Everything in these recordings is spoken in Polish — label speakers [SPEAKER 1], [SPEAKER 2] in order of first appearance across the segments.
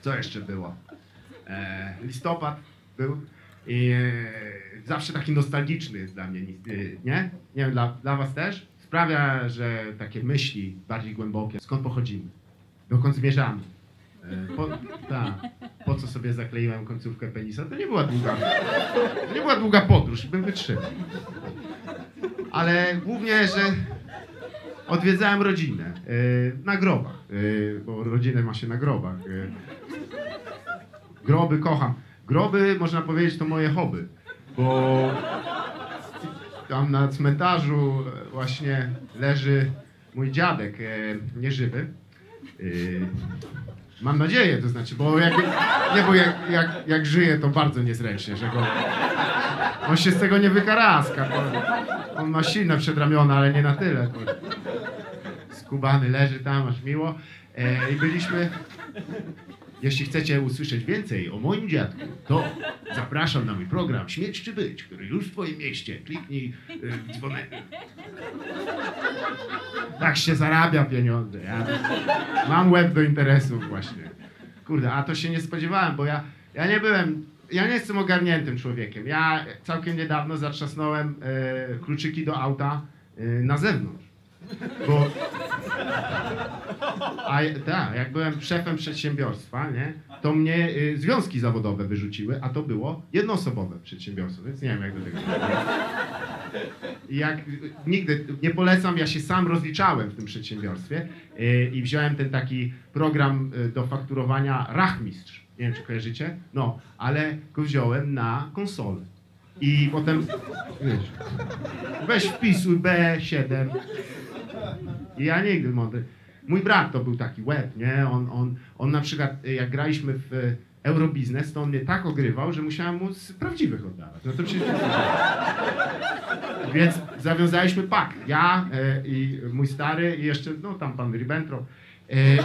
[SPEAKER 1] Co jeszcze było? E, listopad był i e, zawsze taki nostalgiczny jest dla mnie, e, nie? Nie wiem, dla, dla was też? Sprawia, że takie myśli bardziej głębokie, skąd pochodzimy, dokąd zmierzamy. E, po, ta, po co sobie zakleiłem końcówkę penisa? To nie była długa, to nie była długa podróż, bym wytrzymał. Ale głównie, że odwiedzałem rodzinę e, na grobach, bo rodzinę ma się na grobach. Groby kocham. Groby, można powiedzieć, to moje hobby, bo tam na cmentarzu e, właśnie leży mój dziadek e, nieżywy. E, Mam nadzieję, to znaczy, bo jak, nie, bo jak, jak, jak żyje, to bardzo niezręcznie, że go... On się z tego nie wykaraska, on ma silne przedramiona, ale nie na tyle. Skubany leży tam, aż miło. E, I byliśmy... Jeśli chcecie usłyszeć więcej o moim dziadku, to zapraszam na mój program Śmierć czy Być, który już w twoim mieście. Kliknij y, dzwonek. Tak się zarabia pieniądze. Ja mam łeb do interesów właśnie. Kurde, a to się nie spodziewałem, bo ja, ja nie byłem, ja nie jestem ogarniętym człowiekiem. Ja całkiem niedawno zatrzasnąłem e, kluczyki do auta e, na zewnątrz. Bo a tak, jak byłem szefem przedsiębiorstwa, nie, to mnie y, związki zawodowe wyrzuciły, a to było jednoosobowe przedsiębiorstwo, więc nie wiem jak do tego. Jak nigdy nie polecam, ja się sam rozliczałem w tym przedsiębiorstwie y, i wziąłem ten taki program y, do fakturowania Rachmistrz. Nie wiem, czy kojarzycie? No, ale go wziąłem na konsolę. I potem, wiesz, weź wpisuj B7. I ja nigdy mądry. Mój brat to był taki łeb, nie? On, on, on na przykład, y, jak graliśmy w Eurobiznes, to on mnie tak ogrywał, że musiałem mu z prawdziwych oddawać. No to przecież... Więc zawiązaliśmy pakt. Ja e, i mój stary i jeszcze, no tam pan Ribbentrop. E, I...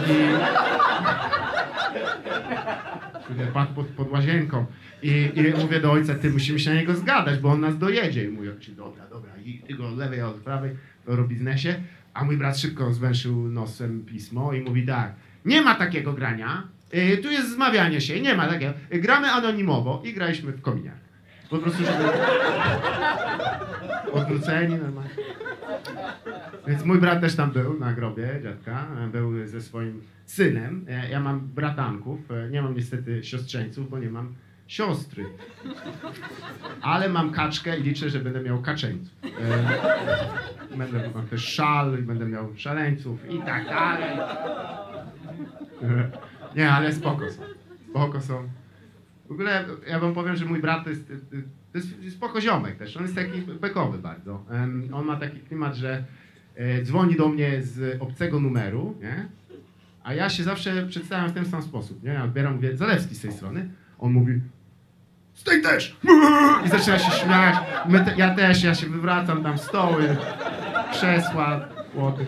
[SPEAKER 1] Pakt pod, pod łazienką. I, I mówię do ojca, ty musimy się na niego zgadać, bo on nas dojedzie. I mój ojciec, dobra, dobra, i ty go od lewej, od prawej w Eurobiznesie. A mój brat szybko zwęszył nosem pismo i mówi tak, nie ma takiego grania, y, tu jest zmawianie się, nie ma takiego. Y, Gramy anonimowo i graliśmy w kominiach. Po prostu, żeby... Odwróceni normalnie. Więc mój brat też tam był na grobie dziadka, był ze swoim synem. Ja mam bratanków, nie mam niestety siostrzeńców, bo nie mam siostry. Ale mam kaczkę i liczę, że będę miał kaczeńców. E, Będę mam też szal będę miał szaleńców i tak dalej. E, Nie, ale spoko są. Spoko są. W ogóle ja wam powiem, że mój brat to jest, to jest spoko ziomek też. On jest taki bekowy bardzo. On ma taki klimat, że e, dzwoni do mnie z obcego numeru, nie? A ja się zawsze przedstawiam w ten sam sposób, nie? Ja odbieram, mówię, Zalewski z tej strony. On mówi, z tej też! I zaczyna się śmiać. Te, ja też, ja się wywracam tam stoły, krzesła, płoty.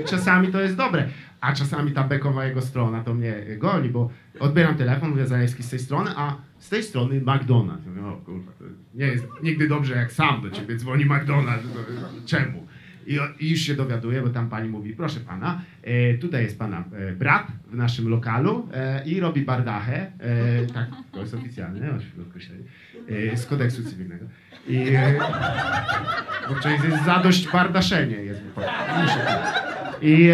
[SPEAKER 1] I czasami to jest dobre. A czasami ta bekowa jego strona to mnie goni, bo odbieram telefon, mówię Zalewski z tej strony, a z tej strony McDonald's. Mówię, o kurwa, nie jest nigdy dobrze, jak sam do ciebie dzwoni McDonald's. No, Czemu? I, I już się dowiaduję, bo tam pani mówi, proszę pana, e, tutaj jest pana e, brat w naszym lokalu e, i robi bardachę, e, tak, to jest oficjalne określenie, e, z kodeksu cywilnego. I, e, bo to jest zadość bardaszenie. Jest, muszę, I,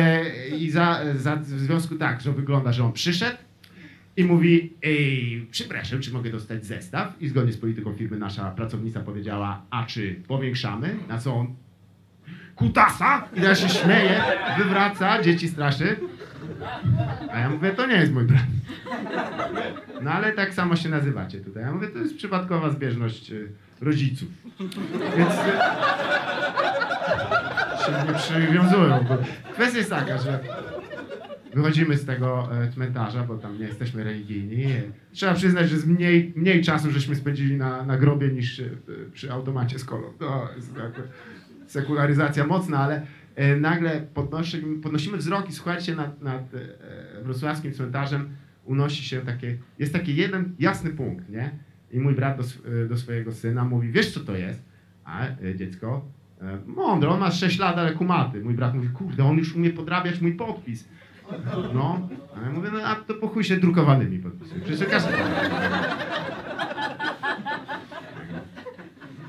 [SPEAKER 1] i za, za, w związku tak, że wygląda, że on przyszedł i mówi, Ej, przepraszam, czy mogę dostać zestaw? I zgodnie z polityką firmy nasza pracownica powiedziała, a czy powiększamy? Na co on, kutasa? I ja się śmieje, wywraca, dzieci straszy. A ja mówię, to nie jest mój brat. No ale tak samo się nazywacie tutaj. Ja mówię, to jest przypadkowa zbieżność y, rodziców. Więc y, się nie przywiązują. Kwestia jest taka, że wychodzimy z tego e, cmentarza, bo tam nie jesteśmy religijni. Trzeba przyznać, że z mniej, mniej czasu żeśmy spędzili na, na grobie niż e, przy automacie z kolą. To jest jakby sekularyzacja mocna, ale e, nagle podnosimy, podnosimy wzrok i słuchajcie, nad, nad e, wrocławskim cmentarzem unosi się takie, jest taki jeden jasny punkt, nie? I mój brat do, e, do swojego syna mówi, wiesz co to jest? A dziecko, mądre, on ma 6 lat, ale kumaty. Mój brat mówi, kurde, on już umie podrabiać mój podpis. No, a ja mówię, no a to po chuj się drukowanymi podpisuje. Przecież każdy...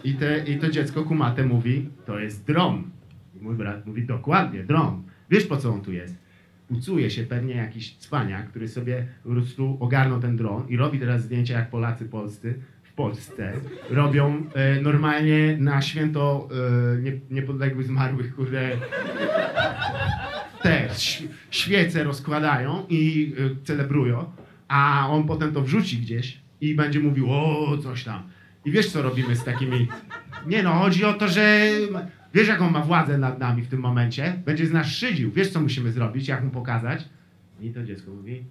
[SPEAKER 1] I, te, I to dziecko kumate mówi, to jest dron. I mój brat mówi, dokładnie, dron. Wiesz po co on tu jest? Ucuje się pewnie jakiś cwaniak, który sobie po prostu ogarnął ten dron i robi teraz zdjęcia jak Polacy polscy w Polsce. Robią e, normalnie na święto e, nie, niepodległych zmarłych, kurde, te świece rozkładają i y, celebrują, a on potem to wrzuci gdzieś i będzie mówił, o, coś tam. I wiesz, co robimy z takimi... Nie no, chodzi o to, że... Wiesz, jaką ma władzę nad nami w tym momencie? Będzie z nas szydził. Wiesz, co musimy zrobić, jak mu pokazać? I to dziecko mówi,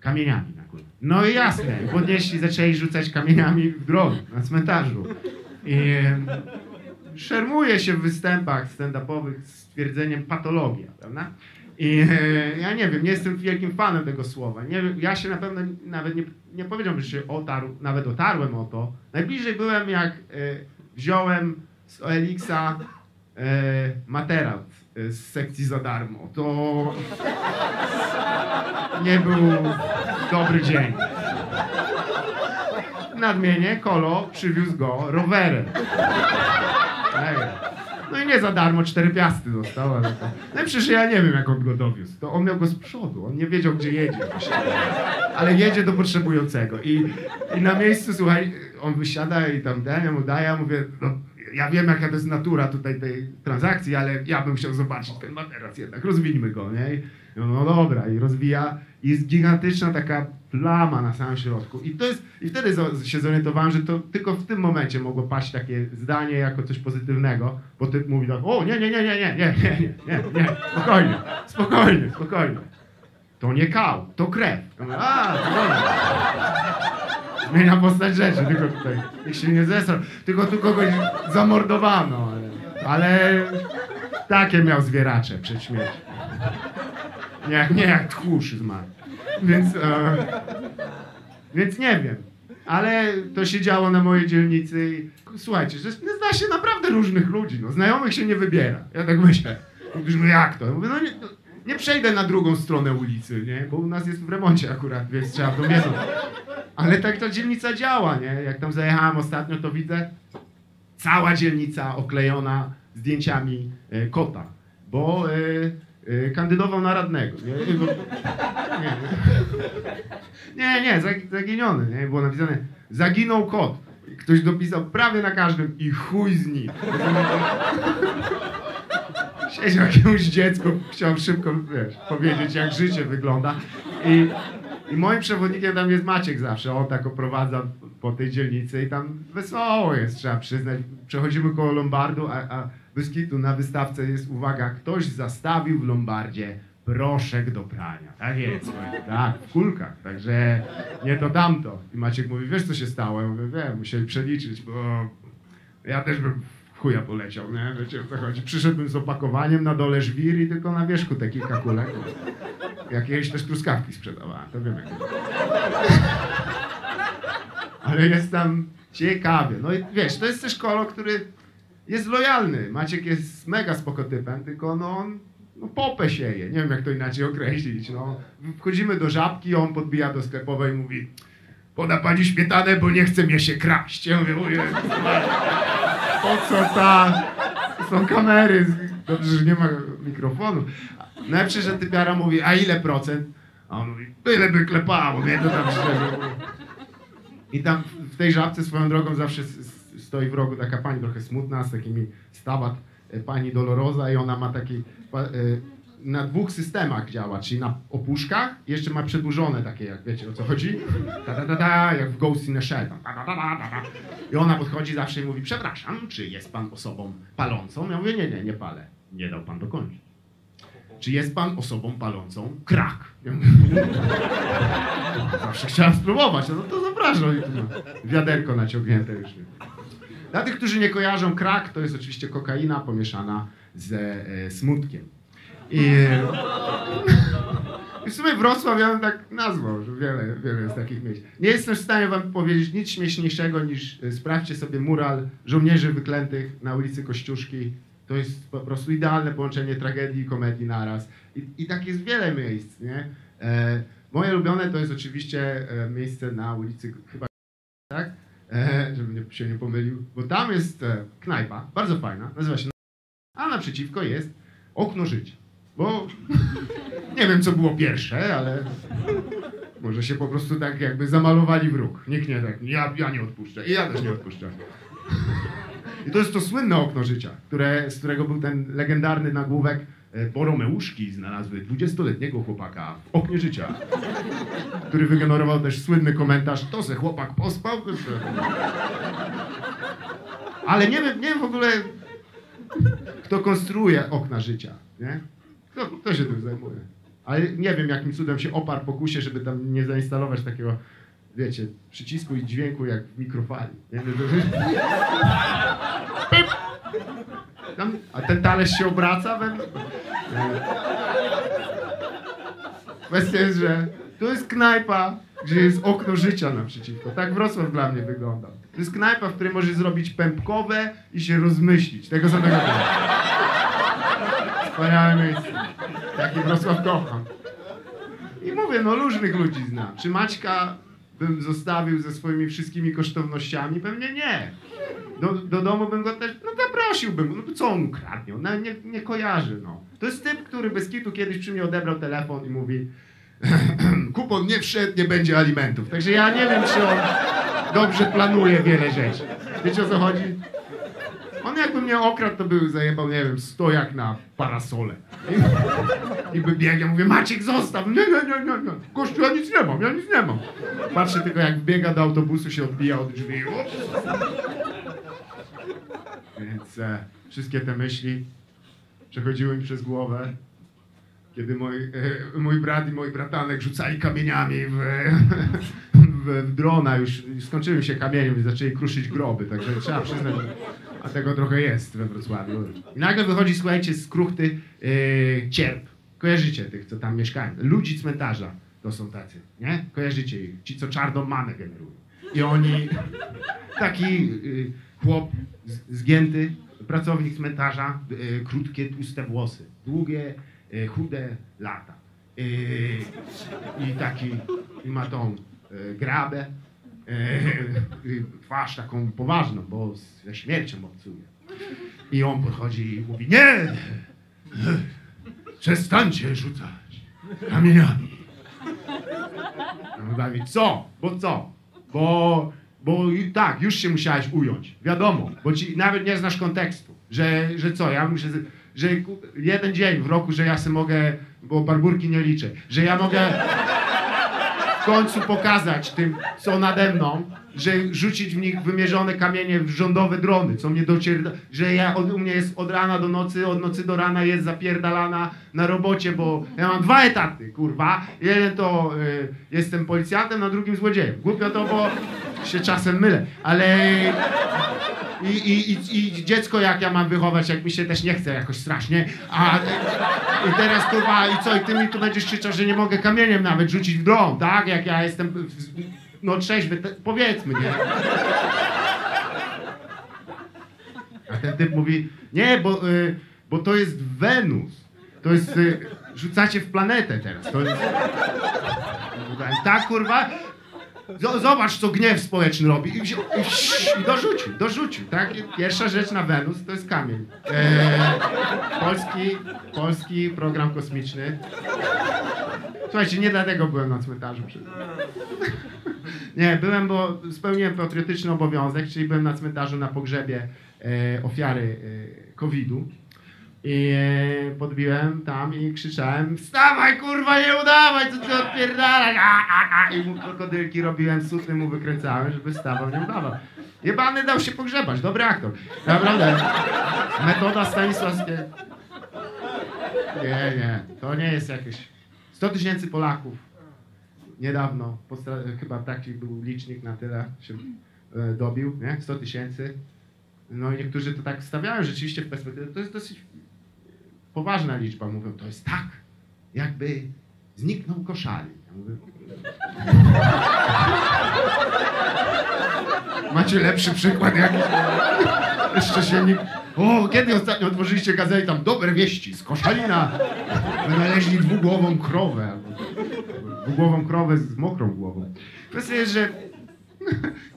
[SPEAKER 1] kamieniami na górę. No i jasne, podnieśli, zaczęli rzucać kamieniami w dron, na cmentarzu. I szermuje się w występach stand-upowych z twierdzeniem patologia, prawda? I ja nie wiem, nie jestem wielkim fanem tego słowa. Nie, ja się na pewno nawet nie, nie powiedziałbym, że się otarł, nawet otarłem o to. Najbliżej byłem, jak e, wziąłem z OLX-a e, materat e, z sekcji za darmo. To nie był dobry dzień. Nadmienię, Kolo przywiózł go rowerem. No i nie za darmo, cztery piasty dostał, ale to... No i przecież ja nie wiem, jak on go dowiózł. To on miał go z przodu, on nie wiedział, gdzie jedzie. Ale jedzie do potrzebującego. I, i na miejscu, słuchaj, on wysiada i tam ten, ja mu daję, ja mówię, no, ja wiem, jaka to jest natura tutaj tej transakcji, ale ja bym chciał zobaczyć ten materac jednak, rozwijmy go, nie? No, no dobra, i rozwija. I jest gigantyczna taka plama na samym środku. I to jest, i wtedy się zorientowałem, że to tylko w tym momencie mogło paść takie zdanie jako coś pozytywnego, bo ty mówi tak, o nie, nie, nie, nie, nie, nie, nie, nie, nie, nie, spokojnie, spokojnie, spokojnie. To nie kał, to krew. Ja mówię, A, dobra. Zmienia postać rzeczy, tylko tutaj, niech się nie zesrał, tylko tu kogoś zamordowano, ale, ale takie miał zwieracze przed śmiercią. Nie, nie jak tchórz zmarł. Więc, e, więc nie wiem. Ale to się działo na mojej dzielnicy i słuchajcie, że zna się naprawdę różnych ludzi. No, znajomych się nie wybiera. Ja tak myślę. Mówisz, no jak to? Ja mówię, no nie, no, nie przejdę na drugą stronę ulicy, nie? Bo u nas jest w remoncie akurat, więc trzeba to wiedzieć. Ale tak ta dzielnica działa, nie? Jak tam zajechałem ostatnio, to widzę cała dzielnica oklejona zdjęciami e, kota, bo e, kandydował na radnego. Nie, Bo- nie, nie, nie zag- zaginiony. Nie? Było napisane, zaginął kot. Ktoś dopisał prawie na każdym i chuj z nim. Siedział jakiemuś dziecku, chciał szybko wiesz, powiedzieć, jak życie wygląda. I, I moim przewodnikiem tam jest Maciek zawsze. On tak oprowadza po tej dzielnicy i tam wesoło jest, trzeba przyznać. Przechodzimy koło Lombardu, a, a bez kitu na wystawce jest, uwaga, ktoś zastawił w Lombardzie proszek do prania. Tak jest, tak, w kulkach. Także nie to tamto. I Maciek mówi, wiesz co się stało? Ja mówię, wiem, musieli przeliczyć, bo ja też bym chuja poleciał, nie? Wiecie o co chodzi. Przyszedłbym z opakowaniem, na dole żwir i tylko na wierzchu te kilka kulek. Jakieś też truskawki sprzedawałem, to wiem jak Ale jest tam ciekawie. No i wiesz, to jest też kolo, który jest lojalny. Maciek jest mega spoko typem, tylko no on no popę sieje. Nie wiem jak to inaczej określić. No. Wchodzimy do żabki, on podbija do sklepowej i mówi poda pani śmietanę, bo nie chce mnie się kraść. Ja mówię, po co ta... Są kamery, dobrze, że nie ma mikrofonu. Najlepsze, że typiara mówi, a ile procent? A on mówi, tyle by klepało, mnie to tam szczerze. I tam w tej żabce swoją drogą zawsze stoi w rogu taka pani trochę smutna, z takimi stawat e, pani Doloroza i ona ma taki e, na dwóch systemach działa, czyli na opuszkach jeszcze ma przedłużone takie, jak wiecie o co chodzi, ta, ta, ta, ta, jak w Ghost in the Shell. Ta, ta, ta, ta, ta, ta. I ona podchodzi zawsze i mówi, przepraszam, czy jest pan osobą palącą? Ja mówię, nie, nie, nie palę. Nie dał pan dokończyć. Czy jest pan osobą palącą krak? Ja mówię, Zawsze chciałem spróbować, no to zapraszam. Wiaderko naciągnięte już. Dla tych, którzy nie kojarzą, krak to jest oczywiście kokaina pomieszana ze e, smutkiem. I, I w sumie Wrocław ja bym tak nazwał, że wiele, wiele jest takich miejsc. Nie jestem w stanie wam powiedzieć nic śmieszniejszego niż e, sprawdźcie sobie mural żołnierzy wyklętych na ulicy Kościuszki. To jest po prostu idealne połączenie tragedii i komedii naraz. I, i tak jest wiele miejsc, nie? E, moje ulubione to jest oczywiście e, miejsce na ulicy chyba, tak? Nie, się nie pomylił, bo tam jest e, knajpa, bardzo fajna, nazywa się a naprzeciwko jest okno życia. Bo nie wiem, co było pierwsze, ale może się po prostu tak jakby zamalowali w róg. Nikt nie tak, ja, ja nie odpuszczę i ja też nie odpuszczę. I to jest to słynne okno życia, które, z którego był ten legendarny nagłówek e, bo Romeuszki znalazły 20-letniego chłopaka w oknie życia, który wygenerował też słynny komentarz, to se chłopak pospał. Ale nie wiem, nie wiem w ogóle, kto konstruuje okna życia, nie? Kto, kto się tym zajmuje? Ale nie wiem, jakim cudem się oparł pokusie, żeby tam nie zainstalować takiego, wiecie, przycisku i dźwięku jak w mikrofali. Pip! Tam, a ten talerz się obraca? We... Kwestia jest, że tu jest knajpa, gdzie jest okno życia naprzeciwko. Tak Wrocław dla mnie wygląda. To jest knajpa, w której możesz zrobić pępkowe i się rozmyślić. Tego samego dnia. Wspaniałe miejsce. Taki Wrocław kocham. I mówię, no różnych ludzi znam. Czy Maćka bym zostawił ze swoimi wszystkimi kosztownościami? Pewnie nie. Do, do domu bym go też, no zaprosiłbym. No co on ukradnie? No, nie, nie kojarzy, no. To jest typ, który bez kitu kiedyś przy mnie odebrał telefon i mówi kupon nie wszedł, nie będzie alimentów. Także ja nie wiem, czy on dobrze planuje wiele rzeczy. Wiecie o co chodzi? On jakby mnie okradł, to by zajebał, nie wiem, stojak na parasole. I, by biegł, mówię, Maciek zostaw, nie, nie, nie, nie, nie. Gościu, ja nic nie mam, ja nic nie mam. Patrzę tylko jak biega do autobusu, się odbija od drzwi. Więc e, wszystkie te myśli przechodziły mi przez głowę, kiedy mój, e, mój brat i mój bratanek rzucali kamieniami w, w, w drona, już skończyły się kamieniem zaczęli kruszyć groby, także trzeba przyznać, a tego trochę jest we Wrocławiu. I nagle wychodzi, słuchajcie, z kruchty e, cierp. Kojarzycie tych, co tam mieszkają? Ludzi cmentarza to są tacy, nie? Kojarzycie ich, ci, co czarną manę generują. I oni, taki y, chłop zgięty, pracownik cmentarza, y, krótkie, tłuste włosy, długie, y, chude lata. Y, I taki, i ma tą y, grabę, twarz taką poważną, bo ze śmiercią obcuje. I on podchodzi i mówi, nie! Przestańcie rzucać kamieniami. No Dawid, co? Bo co? Bo, bo tak, już się musiałeś ująć. Wiadomo, bo ci nawet nie znasz kontekstu. Że, że co, ja muszę, że jeden dzień w roku, że ja sobie mogę, bo barburki nie liczę, że ja mogę w końcu pokazać tym, co nade mną, że rzucić w nich wymierzone kamienie w rządowe drony, co mnie docierda, że ja, od, u mnie jest od rana do nocy, od nocy do rana jest zapierdalana na robocie, bo ja mam dwa etaty, kurwa. Jeden to y, jestem policjantem, na drugim złodziejem. Głupio to, bo się czasem mylę, ale i, i, i, i dziecko jak ja mam wychować, jak mi się też nie chce jakoś strasznie, a i teraz kurwa, i co, i ty mi tu będziesz krzyczał, że nie mogę kamieniem nawet rzucić w dom, tak? Jak ja jestem, w- no trzeźwy, te, powiedzmy, nie? A ten typ mówi, nie, bo, y, bo to jest Wenus, to jest, y, rzucacie w planetę teraz, to jest... Tak, kurwa, Zobacz, co gniew społeczny robi. I, wziął, i, dorzucił, dorzucił, tak? Pierwsza rzecz na Wenus to jest kamień. E, polski, polski program kosmiczny. Słuchajcie, nie dlatego byłem na cmentarzu. Nie, byłem, bo spełniłem patriotyczny obowiązek, czyli byłem na cmentarzu na pogrzebie e, ofiary e, COVID-u. I e, podbiłem tam i krzyczałem Wstawaj kurwa, nie udawaj, co ty odpierdalasz a, a, a. I mu krokodylki robiłem, sutny mu wykręcałem, żeby wstawał, nie udawał Jebany dał się pogrzebać, dobry aktor Naprawdę Metoda Stanisławskiego Nie, nie, to nie jest jakieś 100 tysięcy Polaków Niedawno, chyba taki był licznik na tyle się e, dobił, nie? 100 tysięcy no i niektórzy to tak stawiają rzeczywiście w perspektywie. To jest dosyć poważna liczba. Mówią, to jest tak, jakby zniknął koszali. Ja mówię, Macie lepszy przykład jakiś? Jeszcze się nikt, O, kiedy ostatnio otworzyliście gazetę tam dobre wieści z Koszalina. Wynaleźli dwugłową krowę. Dwugłową krowę z mokrą głową. Kwestia jest, że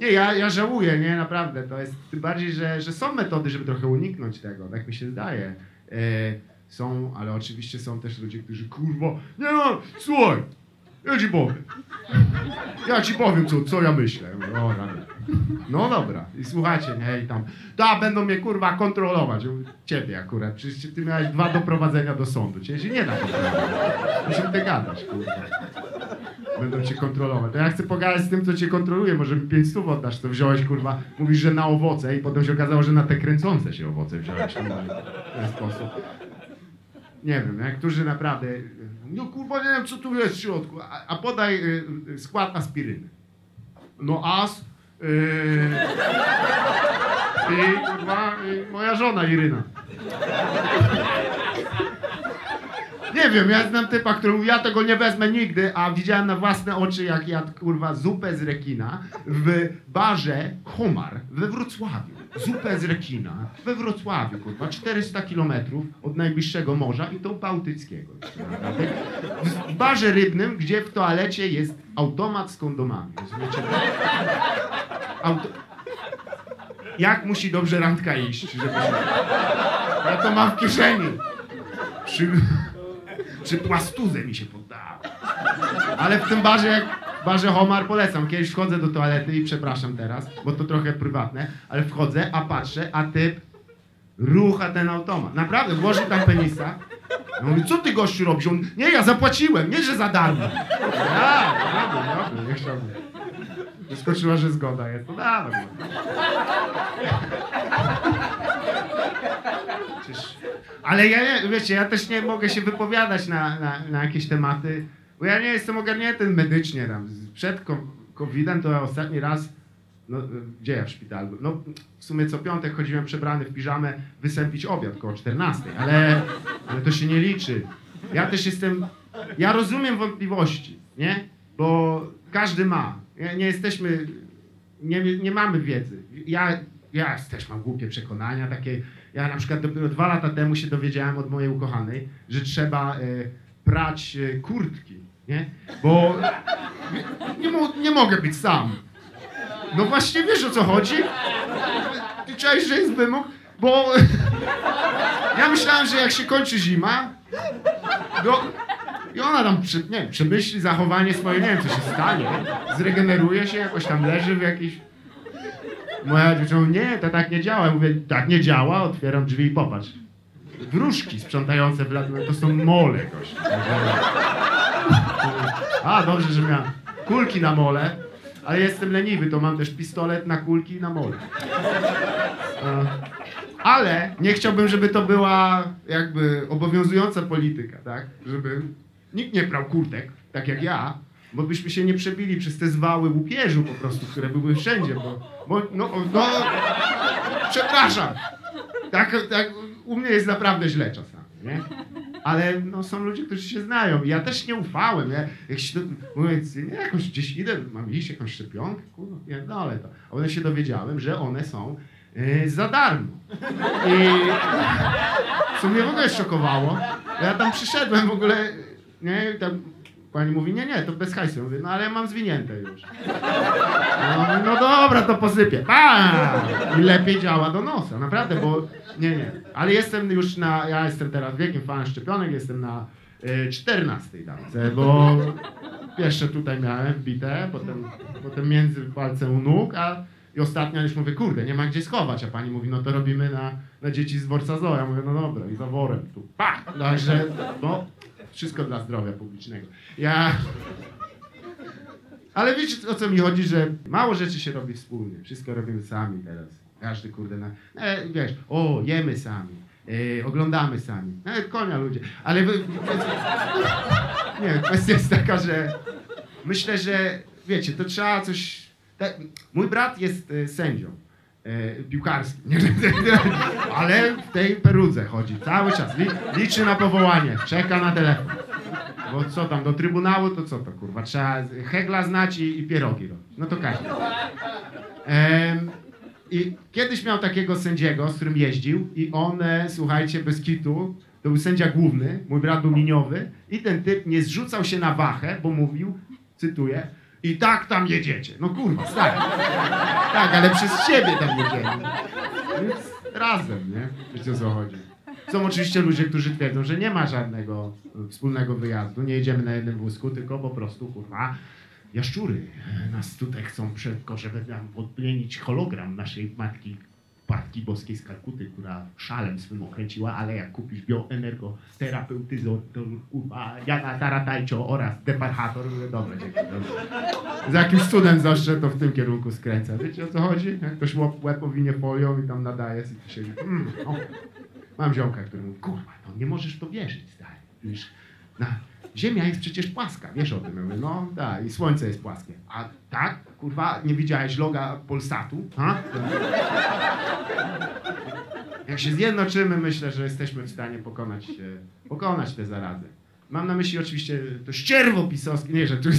[SPEAKER 1] nie, ja, ja żałuję, nie, naprawdę. To jest tym bardziej, że, że są metody, żeby trochę uniknąć tego, tak mi się zdaje. E, są, ale oczywiście są też ludzie, którzy kurwa, nie no, słuchaj, ja ci powiem. Ja ci powiem, co, co ja myślę. O. No dobra, i słuchajcie, nie, i tam, da, będą mnie kurwa kontrolować. Ciebie akurat, przecież ty miałeś dwa doprowadzenia do sądu, cię się nie da. Musimy ty gadać, kurwa. Będą cię kontrolować. To ja chcę pogadać z tym, co cię kontroluje. Może mi 5 stów oddasz, to wziąłeś, kurwa, mówisz, że na owoce i potem się okazało, że na te kręcące się owoce wziąłeś. W ten sposób. Nie wiem, niektórzy naprawdę, no kurwa, nie wiem, co tu jest w środku, a, a podaj y, y, skład aspiryny. No as i kurwa, y, moja żona Iryna. Nie wiem, ja znam typa, który mówi, ja tego nie wezmę nigdy, a widziałem na własne oczy, jak jadł, kurwa, zupę z rekina w barze Homar we Wrocławiu. Zupę z rekina we Wrocławiu, kurwa, 400 kilometrów od najbliższego morza i to bałtyckiego. W barze rybnym, gdzie w toalecie jest automat z kondomami. Rozumiecie? Auto... Jak musi dobrze randka iść, żeby się... Ja to mam w kieszeni. Przy czy płastuzę mi się poddała. Ale w tym barze, jak barze Homar polecam. Kiedyś wchodzę do toalety i przepraszam teraz, bo to trochę prywatne, ale wchodzę, a patrzę, a typ rucha ten automat. Naprawdę, włożył tam penisa. Ja mówię, co ty gościu robisz? On, nie, ja zapłaciłem, nie, że za darmo. Ja, dobra, dobra, nie chciałbym. Wyskoczyła, że zgoda jest. No dawaj. no. Ale ja, wiecie, ja też nie mogę się wypowiadać na, na, na jakieś tematy, bo ja nie jestem ogarnięty medycznie tam. Przed COVID-em to ostatni raz, no gdzie ja w szpitalu? No w sumie co piątek chodziłem przebrany w piżamę wysępić obiad koło 14, ale, ale to się nie liczy. Ja też jestem, ja rozumiem wątpliwości, nie? Bo każdy ma. Nie, jesteśmy, nie, nie mamy wiedzy. Ja, ja też mam głupie przekonania takie. Ja na przykład dopiero dwa lata temu się dowiedziałem od mojej ukochanej, że trzeba e, prać e, kurtki, nie? Bo nie, mo- nie mogę być sam. No właśnie wiesz o co chodzi? Ty czaisz, że jest wymóg? Bo ja myślałem, że jak się kończy zima, no, i ona tam przy, nie, wiem, przemyśli zachowanie swoje, nie wiem co się stanie, zregeneruje się, jakoś tam leży w jakiś... Moja dziewczyna nie, to tak nie działa. Ja mówię, tak nie działa, otwieram drzwi i popatrz. Wróżki sprzątające w lat, to są mole gość. A, dobrze, że miałem kulki na mole, ale jestem leniwy, to mam też pistolet na kulki na mole. E, Ale nie chciałbym, żeby to była jakby obowiązująca polityka, tak? Żeby nikt nie brał kurtek, tak jak ja, bo byśmy się nie przebili przez te zwały łupieżu po prostu, które były wszędzie, bo, bo no, no, przepraszam. Tak, tak, u mnie jest naprawdę źle czasami, nie? Ale no, są ludzie, którzy się znają. Ja też nie ufałem. Ja, jak się, mówię, nie, jakoś gdzieś idę, mam iść jakąś szczepionkę, kurwa, ale to. A one się dowiedziałem, że one są e, za darmo. I co mnie w ogóle szokowało, ja tam przyszedłem w ogóle, nie, tam pani mówi, nie, nie, to bez hajsu. Ja mówię, no ale ja mam zwinięte już. No, no dobra, to posypię. Bam! I lepiej działa do nosa, naprawdę, bo nie, nie. Ale jestem już na, ja jestem teraz wielkim fanem szczepionek, jestem na y, 14 dawce, bo jeszcze tutaj miałem wbite, potem, potem między palcem u nóg, a i ostatnio już mówię, kurde, nie ma gdzie schować, a pani mówi, no to robimy na, na dzieci z dworca Zoo. Ja mówię, no dobra, i za worem tu, pach! Także, no, wszystko dla zdrowia publicznego. Ja... Ale wiecie o co mi chodzi, że mało rzeczy się robi wspólnie. Wszystko robimy sami teraz. Każdy kurde na. E, wiesz, o, jemy sami. E, oglądamy sami. Nawet konia ludzie. Ale nie, kwestia jest taka, że myślę, że wiecie, to trzeba coś. Mój brat jest e, sędzią. E, piłkarskim. Ale w tej perudze chodzi cały czas. Li, liczy na powołanie, czeka na telefon. Bo co tam, do trybunału to co to kurwa? Trzeba hegla znać i, i pierogi robić. No to każdy. Em, I kiedyś miał takiego sędziego, z którym jeździł i on, e, słuchajcie, bez kitu, to był sędzia główny, mój brat był liniowy i ten typ nie zrzucał się na wachę, bo mówił, cytuję, i tak tam jedziecie. No kurwa, stary. Tak, ale przez siebie tam jedziemy. Więc razem, nie? Wiecie o co chodzi. Są oczywiście ludzie, którzy twierdzą, że nie ma żadnego e, wspólnego wyjazdu, nie jedziemy na jednym wózku, tylko po prostu, kurwa, jaszczury e, nas tutaj chcą tylko, żeby nam odmienić hologram naszej matki, Matki Boskiej z Kalkuty, która szalem swym okręciła, ale jak kupisz bioenergoterapeutyzor, to kurwa, Jana Taratajcio oraz deparchator, mówię, dobra, dzięki, dobra. Za jakimś cudem zawsze to w tym kierunku skręca. Wiecie o co chodzi? Jak ktoś łeb, łeb owinie folią i tam nadaje i ty się mm. Mam ziomka, który mówi, kurwa, no nie możesz to wierzyć, stary. Na, Ziemia jest przecież płaska, wiesz o tym? Ja mówię, no tak, i słońce jest płaskie. A tak, kurwa, nie widziałeś loga Polsatu? Ha? Jak się zjednoczymy, myślę, że jesteśmy w stanie pokonać, e, pokonać te zarazy. Mam na myśli oczywiście to ścierwo pisowskie, nie, że tu